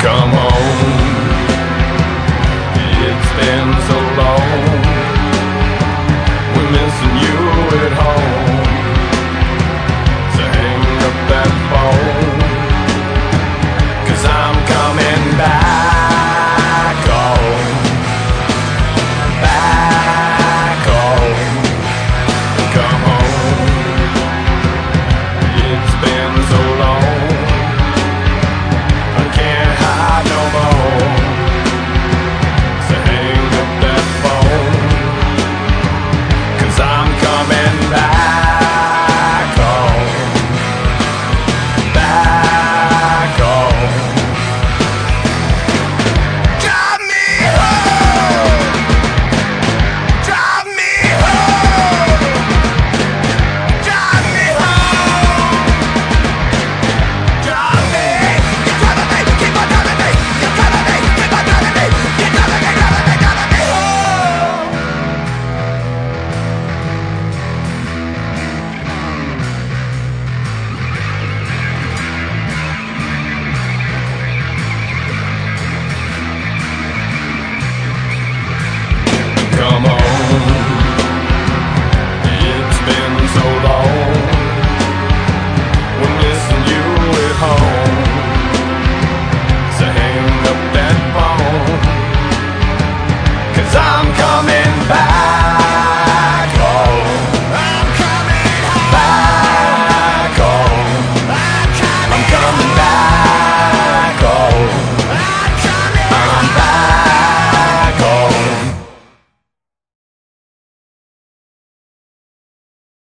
come home. It's been so